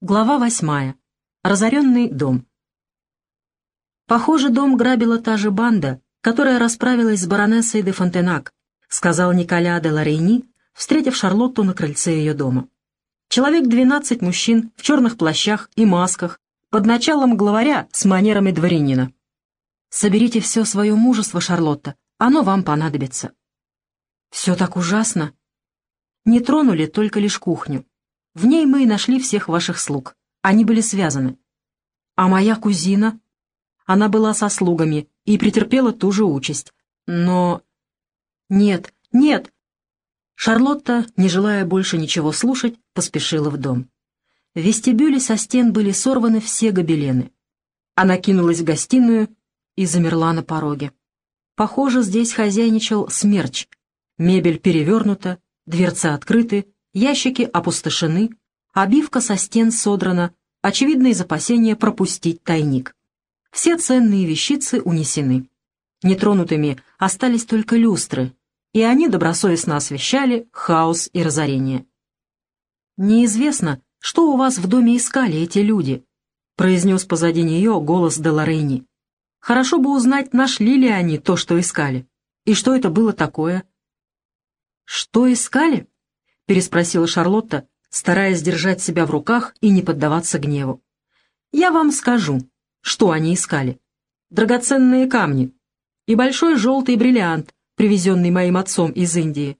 Глава восьмая. Разоренный дом. «Похоже, дом грабила та же банда, которая расправилась с баронессой де Фонтенак», сказал Николя де Лорейни, встретив Шарлотту на крыльце ее дома. Человек двенадцать мужчин в черных плащах и масках, под началом главаря с манерами дворянина. «Соберите все свое мужество, Шарлотта, оно вам понадобится». «Все так ужасно». Не тронули только лишь кухню. В ней мы и нашли всех ваших слуг. Они были связаны. А моя кузина? Она была со слугами и претерпела ту же участь. Но... Нет, нет! Шарлотта, не желая больше ничего слушать, поспешила в дом. В вестибюле со стен были сорваны все гобелены. Она кинулась в гостиную и замерла на пороге. Похоже, здесь хозяйничал смерч. Мебель перевернута, дверцы открыты, ящики опустошены, обивка со стен содрана, очевидно из опасения пропустить тайник. Все ценные вещицы унесены. Нетронутыми остались только люстры, и они добросовестно освещали хаос и разорение. «Неизвестно, что у вас в доме искали эти люди», — произнес позади нее голос Деларейни. «Хорошо бы узнать, нашли ли они то, что искали, и что это было такое». «Что искали?» Переспросила Шарлотта, стараясь держать себя в руках и не поддаваться гневу. «Я вам скажу, что они искали. Драгоценные камни и большой желтый бриллиант, привезенный моим отцом из Индии.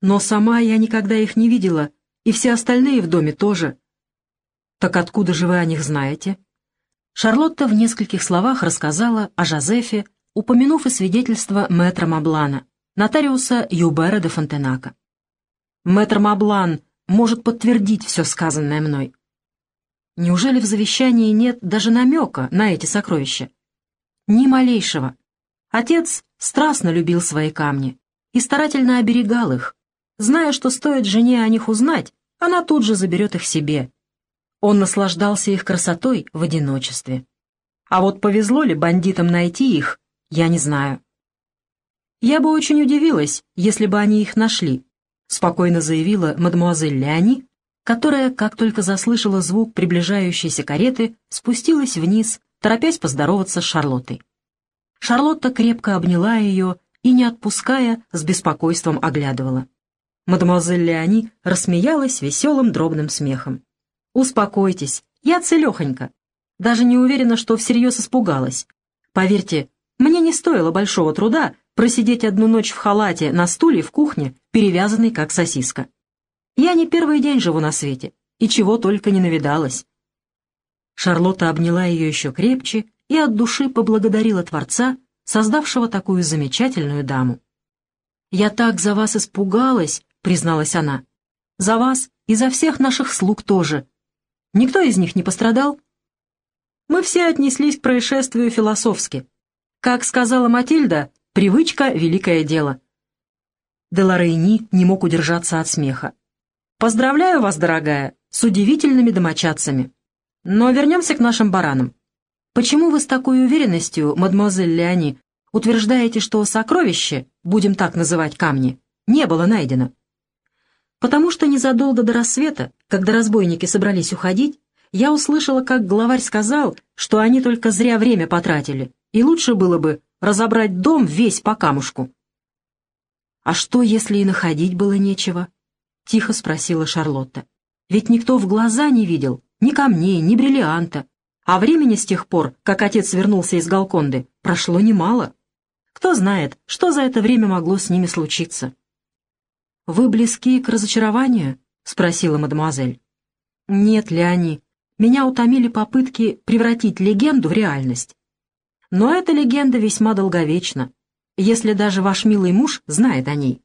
Но сама я никогда их не видела, и все остальные в доме тоже. Так откуда же вы о них знаете?» Шарлотта в нескольких словах рассказала о Жозефе, упомянув и свидетельство мэтра Маблана, нотариуса Юбера де Фонтенака. Мэтр Маблан может подтвердить все сказанное мной. Неужели в завещании нет даже намека на эти сокровища? Ни малейшего. Отец страстно любил свои камни и старательно оберегал их, зная, что стоит жене о них узнать, она тут же заберет их себе. Он наслаждался их красотой в одиночестве. А вот повезло ли бандитам найти их, я не знаю. Я бы очень удивилась, если бы они их нашли, спокойно заявила мадемуазель Ляни, которая, как только заслышала звук приближающейся кареты, спустилась вниз, торопясь поздороваться с Шарлоттой. Шарлотта крепко обняла ее и, не отпуская, с беспокойством оглядывала. Мадемуазель Леони рассмеялась веселым дробным смехом. «Успокойтесь, я целехонька. Даже не уверена, что всерьез испугалась. Поверьте, мне не стоило большого труда просидеть одну ночь в халате на стуле в кухне, перевязанный как сосиска. Я не первый день живу на свете, и чего только не навидалась. Шарлотта обняла ее еще крепче и от души поблагодарила Творца, создавшего такую замечательную даму. «Я так за вас испугалась», — призналась она. «За вас и за всех наших слуг тоже. Никто из них не пострадал?» Мы все отнеслись к происшествию философски. Как сказала Матильда, Привычка — великое дело. Деларейни не мог удержаться от смеха. «Поздравляю вас, дорогая, с удивительными домочадцами. Но вернемся к нашим баранам. Почему вы с такой уверенностью, мадемуазель Леони, утверждаете, что сокровище, будем так называть камни, не было найдено?» «Потому что незадолго до рассвета, когда разбойники собрались уходить, я услышала, как главарь сказал, что они только зря время потратили, и лучше было бы разобрать дом весь по камушку. «А что, если и находить было нечего?» — тихо спросила Шарлотта. «Ведь никто в глаза не видел ни камней, ни бриллианта, а времени с тех пор, как отец вернулся из Галконды, прошло немало. Кто знает, что за это время могло с ними случиться?» «Вы близки к разочарованию?» — спросила мадемуазель. «Нет, Леони, меня утомили попытки превратить легенду в реальность. Но эта легенда весьма долговечна, если даже ваш милый муж знает о ней.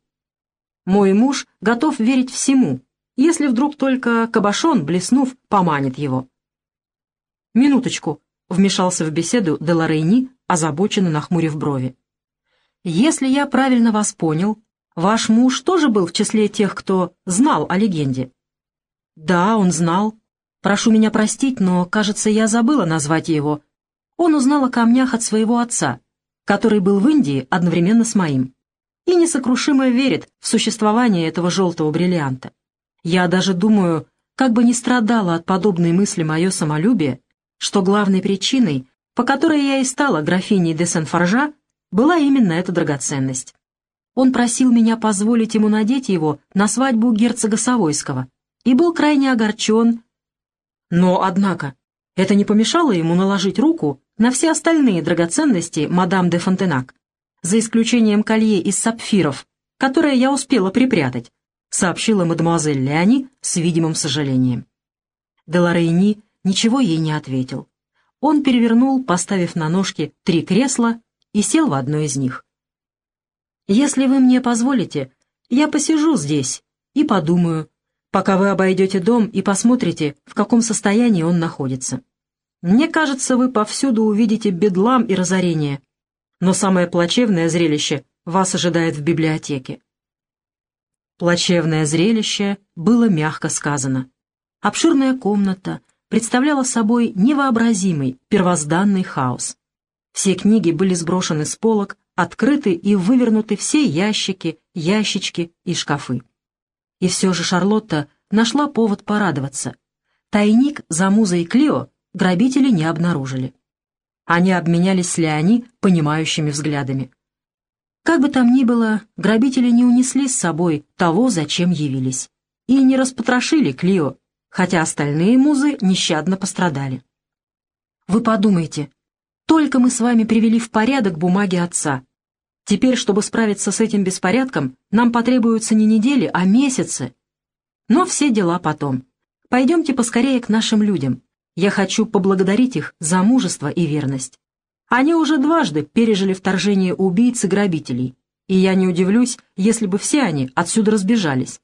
Мой муж готов верить всему, если вдруг только кабашон, блеснув, поманит его. «Минуточку», — вмешался в беседу Деларейни, озабоченно нахмурив брови. «Если я правильно вас понял, ваш муж тоже был в числе тех, кто знал о легенде?» «Да, он знал. Прошу меня простить, но, кажется, я забыла назвать его, он узнал о камнях от своего отца, который был в Индии одновременно с моим, и несокрушимо верит в существование этого желтого бриллианта. Я даже думаю, как бы ни страдало от подобной мысли мое самолюбие, что главной причиной, по которой я и стала графиней де Сен-Форжа, была именно эта драгоценность. Он просил меня позволить ему надеть его на свадьбу герцога Савойского и был крайне огорчен. Но, однако, это не помешало ему наложить руку на все остальные драгоценности мадам де Фонтенак, за исключением колье из сапфиров, которое я успела припрятать, сообщила мадемуазель Леони с видимым сожалением. Деларейни ничего ей не ответил. Он перевернул, поставив на ножки три кресла, и сел в одно из них. «Если вы мне позволите, я посижу здесь и подумаю, пока вы обойдете дом и посмотрите, в каком состоянии он находится. Мне кажется, вы повсюду увидите бедлам и разорение, но самое плачевное зрелище вас ожидает в библиотеке. Плачевное зрелище было мягко сказано. Обширная комната представляла собой невообразимый первозданный хаос. Все книги были сброшены с полок, открыты и вывернуты все ящики, ящички и шкафы. И все же Шарлотта нашла повод порадоваться. Тайник за музой Клио грабители не обнаружили. Они обменялись с Леони понимающими взглядами. Как бы там ни было, грабители не унесли с собой того, зачем явились, и не распотрошили Клио, хотя остальные музы нещадно пострадали. Вы подумайте, только мы с вами привели в порядок бумаги отца. Теперь, чтобы справиться с этим беспорядком, нам потребуются не недели, а месяцы. Но все дела потом. Пойдемте поскорее к нашим людям. Я хочу поблагодарить их за мужество и верность. Они уже дважды пережили вторжение убийц и грабителей, и я не удивлюсь, если бы все они отсюда разбежались.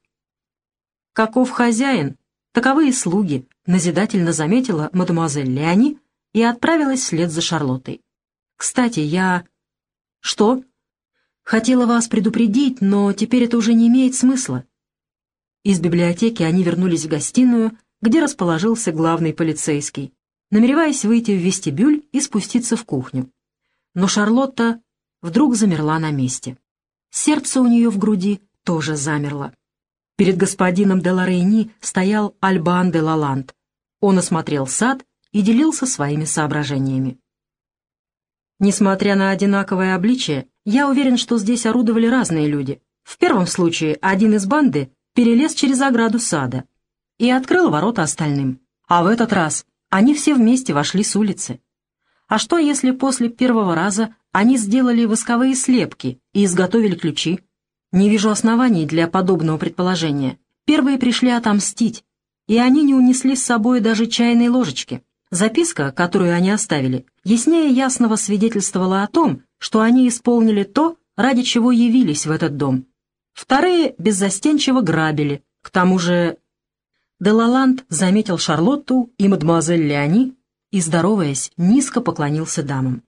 «Каков хозяин, таковы и слуги», — назидательно заметила мадемуазель Леони и отправилась вслед за Шарлоттой. «Кстати, я...» «Что?» «Хотела вас предупредить, но теперь это уже не имеет смысла». Из библиотеки они вернулись в гостиную, где расположился главный полицейский намереваясь выйти в вестибюль и спуститься в кухню. Но Шарлотта вдруг замерла на месте. Сердце у нее в груди тоже замерло. Перед господином де Лорейни стоял Альбан де Лаланд. Он осмотрел сад и делился своими соображениями. Несмотря на одинаковое обличие, я уверен, что здесь орудовали разные люди. В первом случае один из банды перелез через ограду сада и открыл ворота остальным. А в этот раз они все вместе вошли с улицы. А что, если после первого раза они сделали восковые слепки и изготовили ключи? Не вижу оснований для подобного предположения. Первые пришли отомстить, и они не унесли с собой даже чайной ложечки. Записка, которую они оставили, яснее ясного свидетельствовала о том, что они исполнили то, ради чего явились в этот дом. Вторые беззастенчиво грабили, к тому же Делаланд заметил Шарлотту и мадемуазель Леони и, здороваясь, низко поклонился дамам.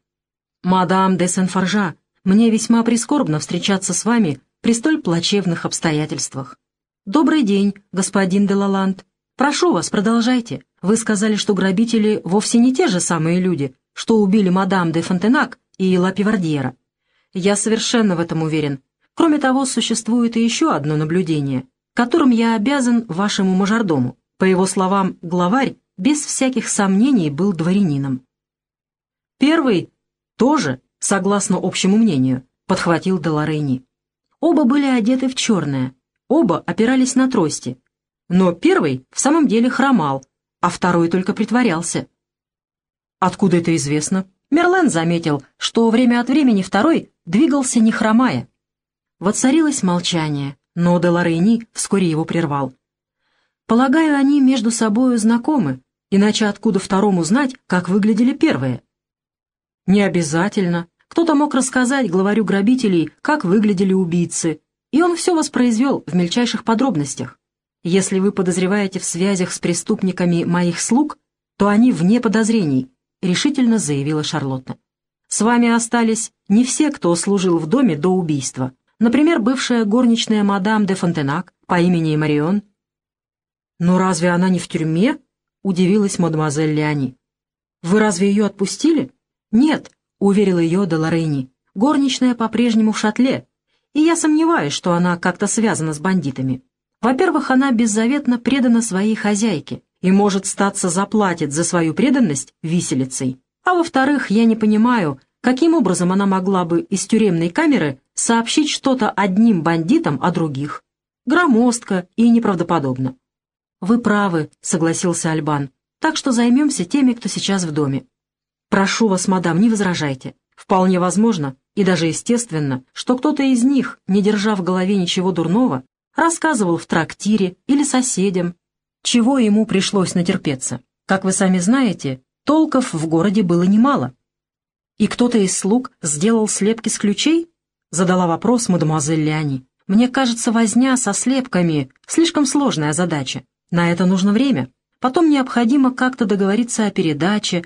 «Мадам де Сен-Форжа, мне весьма прискорбно встречаться с вами при столь плачевных обстоятельствах. Добрый день, господин де Лаланд. Прошу вас, продолжайте. Вы сказали, что грабители вовсе не те же самые люди, что убили мадам де Фонтенак и Ла Пивардьера. Я совершенно в этом уверен. Кроме того, существует и еще одно наблюдение — которым я обязан вашему мажордому. По его словам, главарь без всяких сомнений был дворянином. Первый тоже, согласно общему мнению, подхватил Деларейни. Оба были одеты в черное, оба опирались на трости, но первый в самом деле хромал, а второй только притворялся. Откуда это известно? Мерлен заметил, что время от времени второй двигался не хромая. Воцарилось молчание, но Деларейни вскоре его прервал. «Полагаю, они между собою знакомы, иначе откуда второму знать, как выглядели первые?» «Не обязательно. Кто-то мог рассказать главарю грабителей, как выглядели убийцы, и он все воспроизвел в мельчайших подробностях. Если вы подозреваете в связях с преступниками моих слуг, то они вне подозрений», — решительно заявила Шарлотта. «С вами остались не все, кто служил в доме до убийства. Например, бывшая горничная мадам де Фонтенак по имени Марион. «Но разве она не в тюрьме?» — удивилась мадемуазель Леони. «Вы разве ее отпустили?» «Нет», — уверила ее Долорейни. «Горничная по-прежнему в шатле, и я сомневаюсь, что она как-то связана с бандитами. Во-первых, она беззаветно предана своей хозяйке и, может, статься заплатит за свою преданность виселицей. А во-вторых, я не понимаю, каким образом она могла бы из тюремной камеры сообщить что-то одним бандитам о других. Громоздко и неправдоподобно. «Вы правы», — согласился Альбан, «так что займемся теми, кто сейчас в доме. Прошу вас, мадам, не возражайте. Вполне возможно, и даже естественно, что кто-то из них, не держа в голове ничего дурного, рассказывал в трактире или соседям, чего ему пришлось натерпеться. Как вы сами знаете, толков в городе было немало. «И кто-то из слуг сделал слепки с ключей?» — задала вопрос мадемуазель Леони. «Мне кажется, возня со слепками — слишком сложная задача. На это нужно время. Потом необходимо как-то договориться о передаче».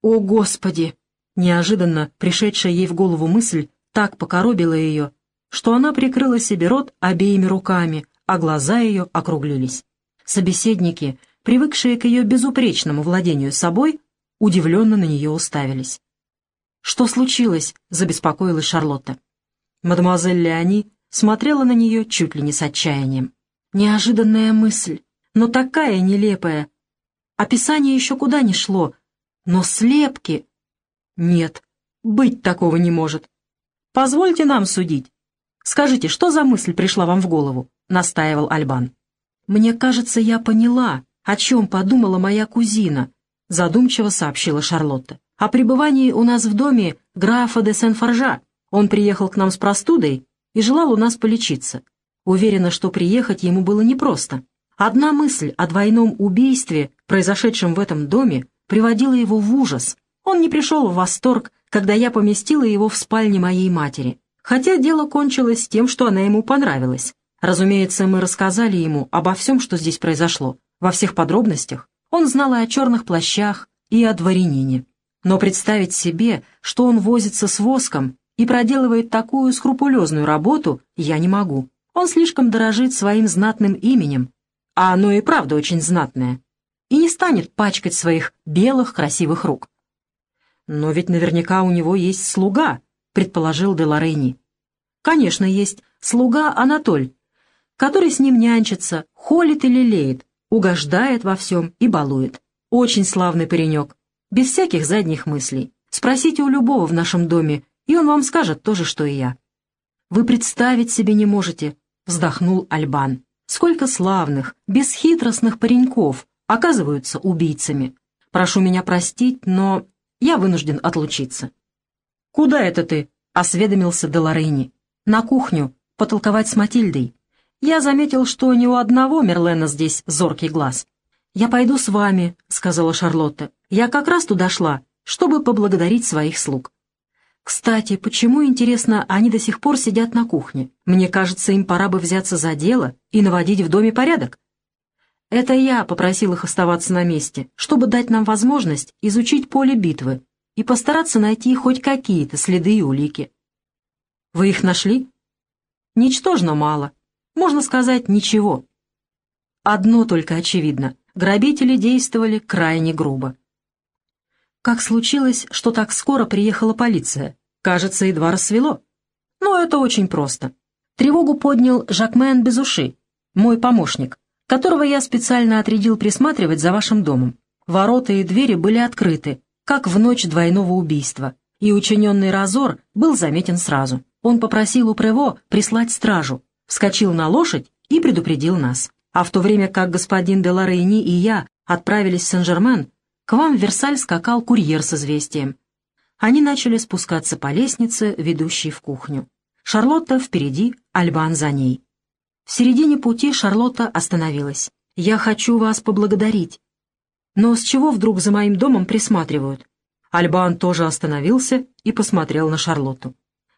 «О, Господи!» Неожиданно пришедшая ей в голову мысль так покоробила ее, что она прикрыла себе рот обеими руками, а глаза ее округлились. Собеседники, привыкшие к ее безупречному владению собой, удивленно на нее уставились. «Что случилось?» — забеспокоилась Шарлотта. Мадемуазель Леони смотрела на нее чуть ли не с отчаянием. Неожиданная мысль, но такая нелепая. Описание еще куда ни шло, но слепки... Нет, быть такого не может. Позвольте нам судить. Скажите, что за мысль пришла вам в голову? Настаивал Альбан. Мне кажется, я поняла, о чем подумала моя кузина, задумчиво сообщила Шарлотта. О пребывании у нас в доме графа де Сен-Форжа. Он приехал к нам с простудой и желал у нас полечиться. Уверена, что приехать ему было непросто. Одна мысль о двойном убийстве, произошедшем в этом доме, приводила его в ужас, он не пришел в восторг, когда я поместила его в спальне моей матери, хотя дело кончилось тем, что она ему понравилась. Разумеется, мы рассказали ему обо всем, что здесь произошло, во всех подробностях. Он знал и о черных плащах, и о дворянине. Но представить себе, что он возится с воском и проделывает такую скрупулезную работу, я не могу. Он слишком дорожит своим знатным именем, а оно и правда очень знатное, и не станет пачкать своих белых красивых рук. «Но ведь наверняка у него есть слуга», — предположил Деларейни. «Конечно, есть. Слуга Анатоль, который с ним нянчится, холит и лелеет, угождает во всем и балует. Очень славный паренек, без всяких задних мыслей. Спросите у любого в нашем доме, и он вам скажет то же, что и я». «Вы представить себе не можете», — вздохнул Альбан. «Сколько славных, бесхитростных пареньков оказываются убийцами. Прошу меня простить, но я вынужден отлучиться». «Куда это ты?» — осведомился Деларейни. «На кухню, потолковать с Матильдой. Я заметил, что ни у одного Мерлена здесь зоркий глаз». «Я пойду с вами», — сказала Шарлотта. «Я как раз туда шла, чтобы поблагодарить своих слуг». «Кстати, почему, интересно, они до сих пор сидят на кухне? Мне кажется, им пора бы взяться за дело и наводить в доме порядок». Это я попросил их оставаться на месте, чтобы дать нам возможность изучить поле битвы и постараться найти хоть какие-то следы и улики. Вы их нашли? Ничтожно мало. Можно сказать, ничего. Одно только очевидно. Грабители действовали крайне грубо. Как случилось, что так скоро приехала полиция? Кажется, едва рассвело. Но это очень просто. Тревогу поднял Жакмен Безуши, мой помощник, которого я специально отрядил присматривать за вашим домом. Ворота и двери были открыты, как в ночь двойного убийства, и учиненный разор был заметен сразу. Он попросил у Прево прислать стражу, вскочил на лошадь и предупредил нас. А в то время как господин де Лорейни и я отправились в Сен-Жермен, к вам в Версаль скакал курьер с известием. Они начали спускаться по лестнице, ведущей в кухню. Шарлотта впереди, Альбан за ней. В середине пути Шарлотта остановилась. «Я хочу вас поблагодарить». «Но с чего вдруг за моим домом присматривают?» Альбан тоже остановился и посмотрел на Шарлотту.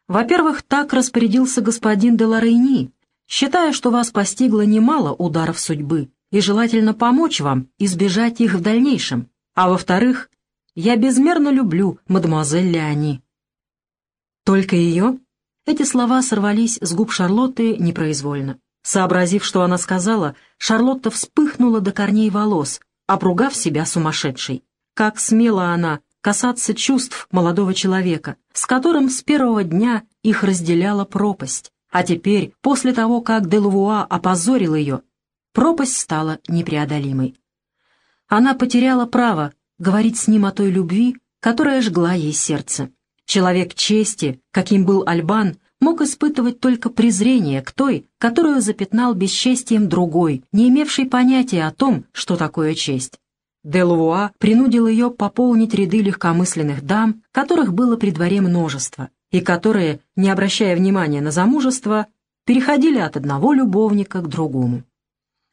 «Во-первых, так распорядился господин де Лорейни, считая, что вас постигло немало ударов судьбы, и желательно помочь вам избежать их в дальнейшем. А во-вторых, я безмерно люблю мадемуазель Леони». «Только ее?» Эти слова сорвались с губ Шарлотты непроизвольно. Сообразив, что она сказала, Шарлотта вспыхнула до корней волос, обругав себя сумасшедшей. Как смела она касаться чувств молодого человека, с которым с первого дня их разделяла пропасть. А теперь, после того, как Делувуа опозорил ее, пропасть стала непреодолимой. Она потеряла право говорить с ним о той любви, которая жгла ей сердце. Человек чести, каким был Альбан, мог испытывать только презрение к той, которую запятнал бесчестием другой, не имевший понятия о том, что такое честь. Делувуа принудил ее пополнить ряды легкомысленных дам, которых было при дворе множество, и которые, не обращая внимания на замужество, переходили от одного любовника к другому.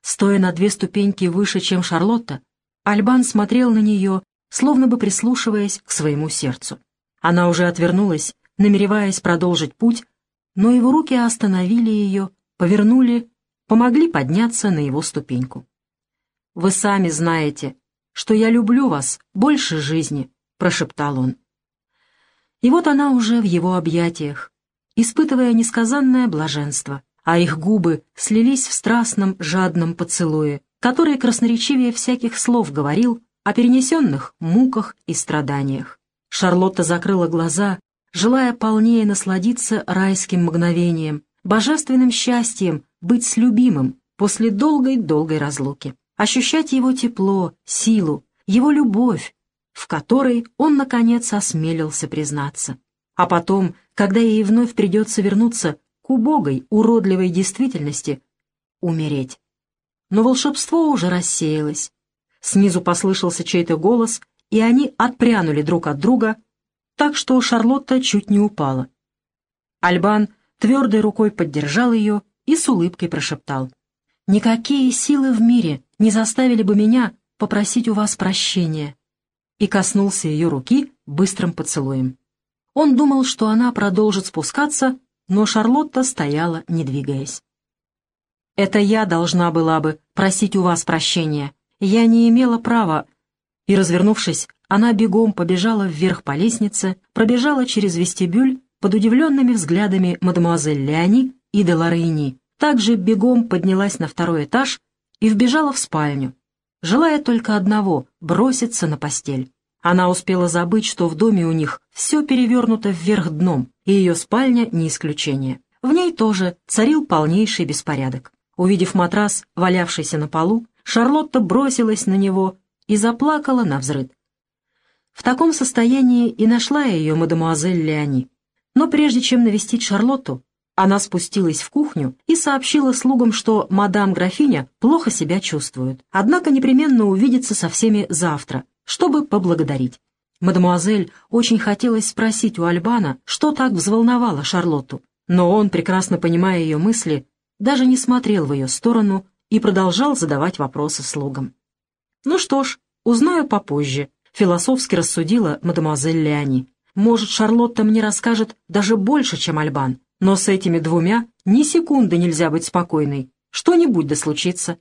Стоя на две ступеньки выше, чем Шарлотта, Альбан смотрел на нее, словно бы прислушиваясь к своему сердцу. Она уже отвернулась, намереваясь продолжить путь, но его руки остановили ее, повернули, помогли подняться на его ступеньку. «Вы сами знаете, что я люблю вас больше жизни», — прошептал он. И вот она уже в его объятиях, испытывая несказанное блаженство, а их губы слились в страстном, жадном поцелуе, который красноречивее всяких слов говорил о перенесенных муках и страданиях. Шарлотта закрыла глаза, желая полнее насладиться райским мгновением, божественным счастьем быть с любимым после долгой-долгой разлуки, ощущать его тепло, силу, его любовь, в которой он, наконец, осмелился признаться. А потом, когда ей вновь придется вернуться к убогой, уродливой действительности, умереть. Но волшебство уже рассеялось. Снизу послышался чей-то голос, и они отпрянули друг от друга, так что Шарлотта чуть не упала. Альбан твердой рукой поддержал ее и с улыбкой прошептал. «Никакие силы в мире не заставили бы меня попросить у вас прощения» и коснулся ее руки быстрым поцелуем. Он думал, что она продолжит спускаться, но Шарлотта стояла, не двигаясь. «Это я должна была бы просить у вас прощения. Я не имела права...» И, развернувшись, она бегом побежала вверх по лестнице, пробежала через вестибюль под удивленными взглядами мадемуазель Леони и Деларейни, также бегом поднялась на второй этаж и вбежала в спальню, желая только одного — броситься на постель. Она успела забыть, что в доме у них все перевернуто вверх дном, и ее спальня не исключение. В ней тоже царил полнейший беспорядок. Увидев матрас, валявшийся на полу, Шарлотта бросилась на него и заплакала на взрыд. В таком состоянии и нашла ее мадемуазель Леони. Но прежде чем навестить Шарлотту, она спустилась в кухню и сообщила слугам, что мадам-графиня плохо себя чувствует, однако непременно увидится со всеми завтра, чтобы поблагодарить. Мадемуазель очень хотелось спросить у Альбана, что так взволновало Шарлотту, но он, прекрасно понимая ее мысли, даже не смотрел в ее сторону и продолжал задавать вопросы слугам. «Ну что ж, узнаю попозже», — философски рассудила мадемуазель Леони. «Может, Шарлотта мне расскажет даже больше, чем Альбан, но с этими двумя ни секунды нельзя быть спокойной, что-нибудь да случится».